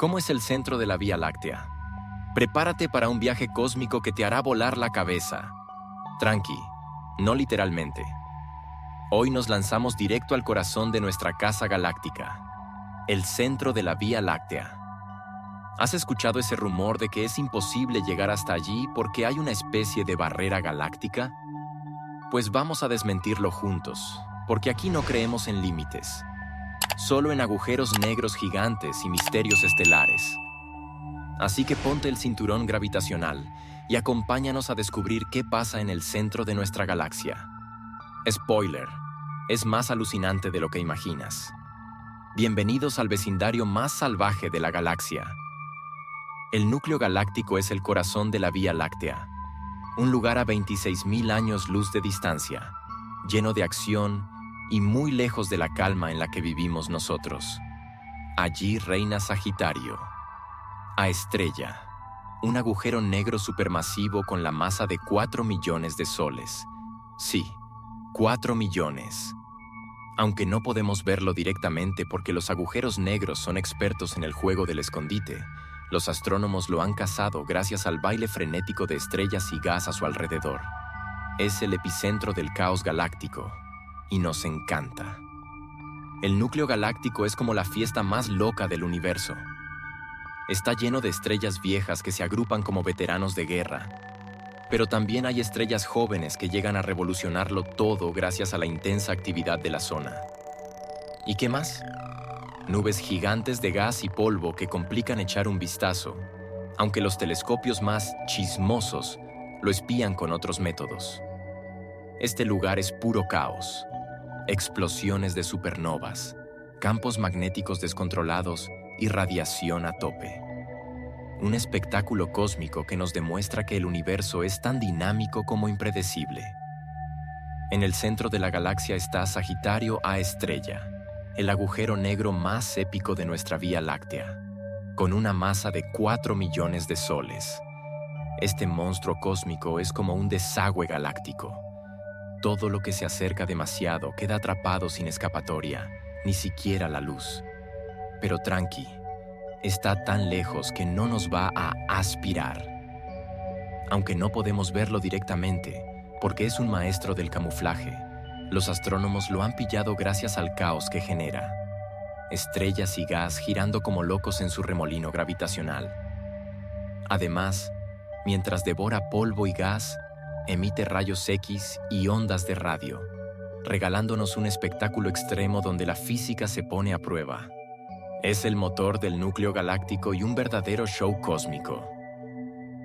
¿Cómo es el centro de la Vía Láctea? Prepárate para un viaje cósmico que te hará volar la cabeza. Tranqui, no literalmente. Hoy nos lanzamos directo al corazón de nuestra casa galáctica, el centro de la Vía Láctea. ¿Has escuchado ese rumor de que es imposible llegar hasta allí porque hay una especie de barrera galáctica? Pues vamos a desmentirlo juntos, porque aquí no creemos en límites, solo en agujeros negros gigantes y misterios estelares. Así que ponte el cinturón gravitacional y acompáñanos a descubrir qué pasa en el centro de nuestra galaxia. Spoiler, es más alucinante de lo que imaginas. Bienvenidos al vecindario más salvaje de la galaxia. El núcleo galáctico es el corazón de la Vía Láctea, un lugar a 26.000 años luz de distancia, lleno de acción y muy lejos de la calma en la que vivimos nosotros. Allí reina Sagitario, a estrella, un agujero negro supermasivo con la masa de 4 millones de soles. Sí, 4 millones. Aunque no podemos verlo directamente porque los agujeros negros son expertos en el juego del escondite, los astrónomos lo han cazado gracias al baile frenético de estrellas y gas a su alrededor. Es el epicentro del caos galáctico y nos encanta. El núcleo galáctico es como la fiesta más loca del universo. Está lleno de estrellas viejas que se agrupan como veteranos de guerra, pero también hay estrellas jóvenes que llegan a revolucionarlo todo gracias a la intensa actividad de la zona. ¿Y qué más? nubes gigantes de gas y polvo que complican echar un vistazo, aunque los telescopios más chismosos lo espían con otros métodos. Este lugar es puro caos, explosiones de supernovas, campos magnéticos descontrolados y radiación a tope. Un espectáculo cósmico que nos demuestra que el universo es tan dinámico como impredecible. En el centro de la galaxia está Sagitario A estrella, el agujero negro más épico de nuestra Vía Láctea, con una masa de 4 millones de soles. Este monstruo cósmico es como un desagüe galáctico. Todo lo que se acerca demasiado queda atrapado sin escapatoria, ni siquiera la luz. Pero tranqui, está tan lejos que no nos va a aspirar. Aunque no podemos verlo directamente, porque es un maestro del camuflaje, los astrónomos lo han pillado gracias al caos que genera. Estrellas y gas girando como locos en su remolino gravitacional. Además, mientras devora polvo y gas, emite rayos X y ondas de radio, regalándonos un espectáculo extremo donde la física se pone a prueba. Es el motor del núcleo galáctico y un verdadero show cósmico.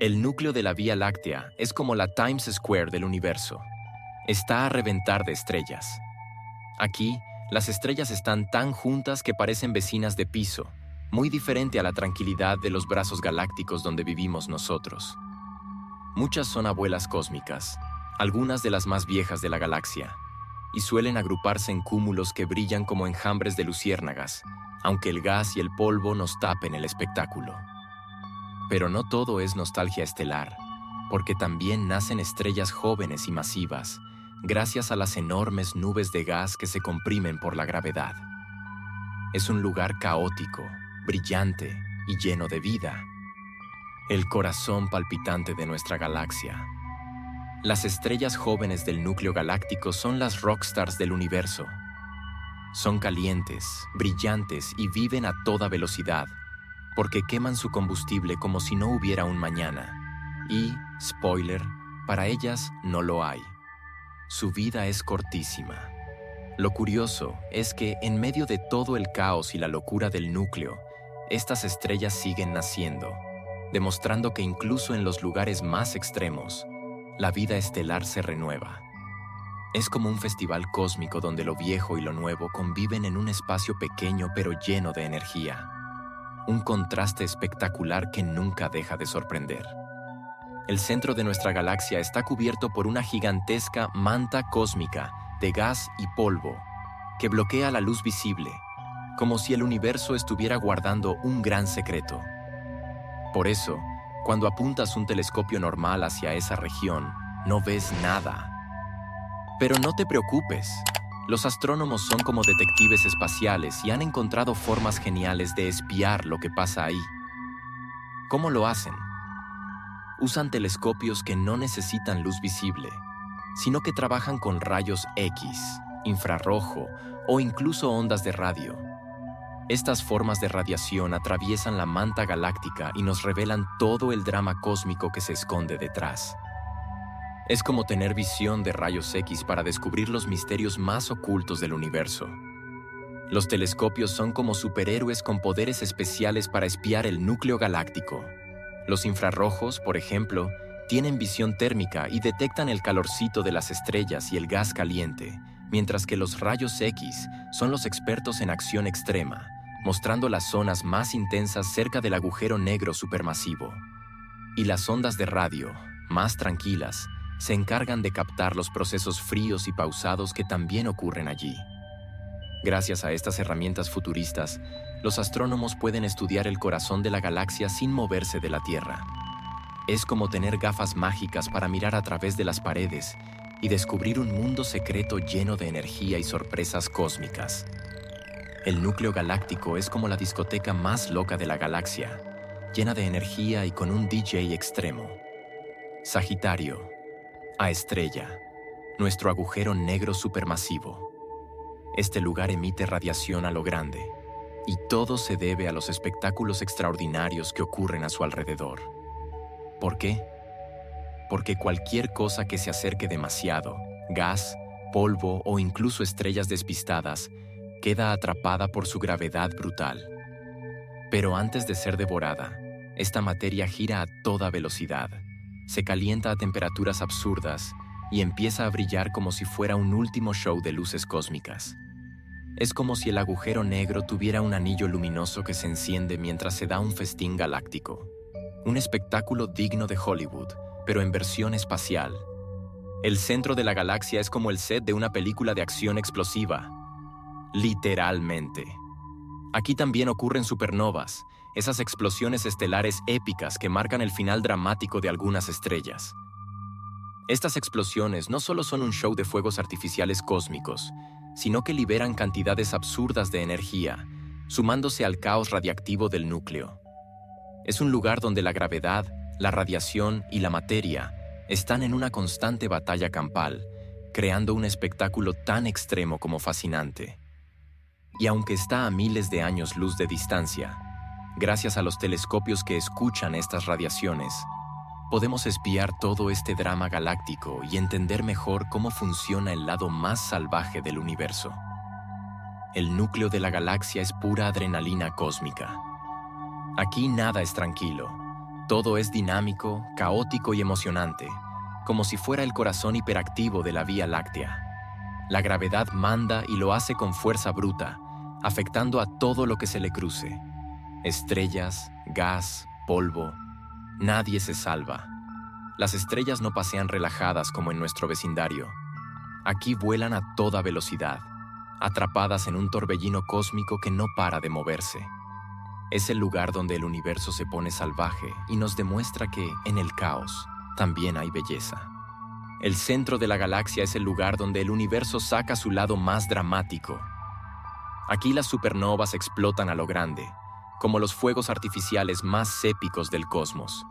El núcleo de la Vía Láctea es como la Times Square del universo está a reventar de estrellas. Aquí, las estrellas están tan juntas que parecen vecinas de piso, muy diferente a la tranquilidad de los brazos galácticos donde vivimos nosotros. Muchas son abuelas cósmicas, algunas de las más viejas de la galaxia, y suelen agruparse en cúmulos que brillan como enjambres de luciérnagas, aunque el gas y el polvo nos tapen el espectáculo. Pero no todo es nostalgia estelar, porque también nacen estrellas jóvenes y masivas, gracias a las enormes nubes de gas que se comprimen por la gravedad. Es un lugar caótico, brillante y lleno de vida. El corazón palpitante de nuestra galaxia. Las estrellas jóvenes del núcleo galáctico son las rockstars del universo. Son calientes, brillantes y viven a toda velocidad, porque queman su combustible como si no hubiera un mañana. Y, spoiler, para ellas no lo hay. Su vida es cortísima. Lo curioso es que en medio de todo el caos y la locura del núcleo, estas estrellas siguen naciendo, demostrando que incluso en los lugares más extremos, la vida estelar se renueva. Es como un festival cósmico donde lo viejo y lo nuevo conviven en un espacio pequeño pero lleno de energía. Un contraste espectacular que nunca deja de sorprender. El centro de nuestra galaxia está cubierto por una gigantesca manta cósmica de gas y polvo que bloquea la luz visible, como si el universo estuviera guardando un gran secreto. Por eso, cuando apuntas un telescopio normal hacia esa región, no ves nada. Pero no te preocupes, Los astrónomos son como detectives espaciales y han encontrado formas geniales de espiar lo que pasa ahí. ¿Cómo lo hacen? Usan telescopios que no necesitan luz visible, sino que trabajan con rayos X, infrarrojo o incluso ondas de radio. Estas formas de radiación atraviesan la manta galáctica y nos revelan todo el drama cósmico que se esconde detrás. Es como tener visión de rayos X para descubrir los misterios más ocultos del universo. Los telescopios son como superhéroes con poderes especiales para espiar el núcleo galáctico. Los infrarrojos, por ejemplo, tienen visión térmica y detectan el calorcito de las estrellas y el gas caliente, mientras que los rayos X son los expertos en acción extrema, mostrando las zonas más intensas cerca del agujero negro supermasivo. Y las ondas de radio, más tranquilas, se encargan de captar los procesos fríos y pausados que también ocurren allí. Gracias a estas herramientas futuristas, los astrónomos pueden estudiar el corazón de la galaxia sin moverse de la Tierra. Es como tener gafas mágicas para mirar a través de las paredes y descubrir un mundo secreto lleno de energía y sorpresas cósmicas. El núcleo galáctico es como la discoteca más loca de la galaxia, llena de energía y con un DJ extremo. Sagitario, a Estrella, nuestro agujero negro supermasivo. Este lugar emite radiación a lo grande, y todo se debe a los espectáculos extraordinarios que ocurren a su alrededor. ¿Por qué? Porque cualquier cosa que se acerque demasiado, gas, polvo o incluso estrellas despistadas, queda atrapada por su gravedad brutal. Pero antes de ser devorada, esta materia gira a toda velocidad se calienta a temperaturas absurdas y empieza a brillar como si fuera un último show de luces cósmicas. Es como si el agujero negro tuviera un anillo luminoso que se enciende mientras se da un festín galáctico. Un espectáculo digno de Hollywood, pero en versión espacial. El centro de la galaxia es como el set de una película de acción explosiva. Literalmente. Aquí también ocurren supernovas, esas explosiones estelares épicas que marcan el final dramático de algunas estrellas. Estas explosiones no solo son un show de fuegos artificiales cósmicos, sino que liberan cantidades absurdas de energía, sumándose al caos radiactivo del núcleo. Es un lugar donde la gravedad, la radiación y la materia están en una constante batalla campal, creando un espectáculo tan extremo como fascinante. Y aunque está a miles de años luz de distancia, Gracias a los telescopios que escuchan estas radiaciones, podemos espiar todo este drama galáctico y entender mejor cómo funciona el lado más salvaje del universo. El núcleo de la galaxia es pura adrenalina cósmica. Aquí nada es tranquilo, todo es dinámico, caótico y emocionante, como si fuera el corazón hiperactivo de la Vía Láctea. La gravedad manda y lo hace con fuerza bruta, afectando a todo lo que se le cruce Estrellas, gas, polvo, nadie se salva. Las estrellas no pasean relajadas como en nuestro vecindario. Aquí vuelan a toda velocidad, atrapadas en un torbellino cósmico que no para de moverse. Es el lugar donde el universo se pone salvaje y nos demuestra que, en el caos, también hay belleza. El centro de la galaxia es el lugar donde el universo saca su lado más dramático. Aquí las supernovas explotan a lo grande, como los fuegos artificiales más épicos del cosmos,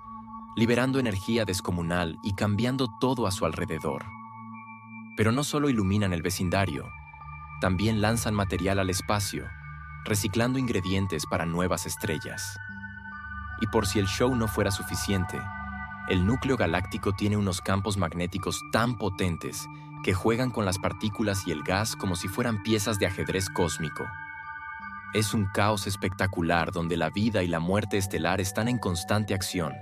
liberando energía descomunal y cambiando todo a su alrededor. Pero no solo iluminan el vecindario, también lanzan material al espacio, reciclando ingredientes para nuevas estrellas. Y por si el show no fuera suficiente, el núcleo galáctico tiene unos campos magnéticos tan potentes que juegan con las partículas y el gas como si fueran piezas de ajedrez cósmico. Es un caos espectacular donde la vida y la muerte estelar están en constante acción.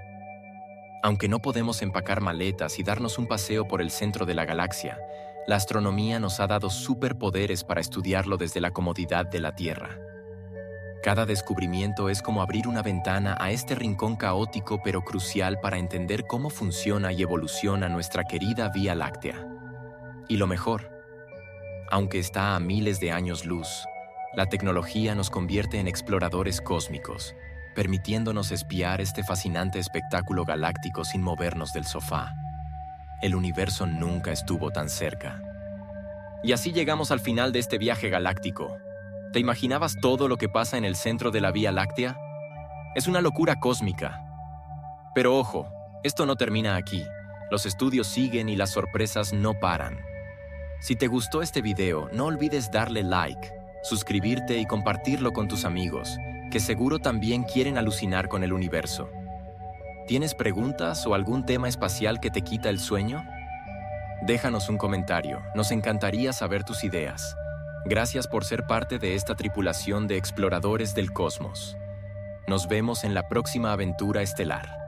Aunque no podemos empacar maletas y darnos un paseo por el centro de la galaxia, la astronomía nos ha dado superpoderes para estudiarlo desde la comodidad de la Tierra. Cada descubrimiento es como abrir una ventana a este rincón caótico pero crucial para entender cómo funciona y evoluciona nuestra querida Vía Láctea. Y lo mejor, aunque está a miles de años luz, la tecnología nos convierte en exploradores cósmicos, permitiéndonos espiar este fascinante espectáculo galáctico sin movernos del sofá. El universo nunca estuvo tan cerca. Y así llegamos al final de este viaje galáctico. ¿Te imaginabas todo lo que pasa en el centro de la Vía Láctea? Es una locura cósmica. Pero ojo, esto no termina aquí. Los estudios siguen y las sorpresas no paran. Si te gustó este video, no olvides darle like, suscribirte y compartirlo con tus amigos, que seguro también quieren alucinar con el universo. ¿Tienes preguntas o algún tema espacial que te quita el sueño? Déjanos un comentario, nos encantaría saber tus ideas. Gracias por ser parte de esta tripulación de exploradores del cosmos. Nos vemos en la próxima aventura estelar.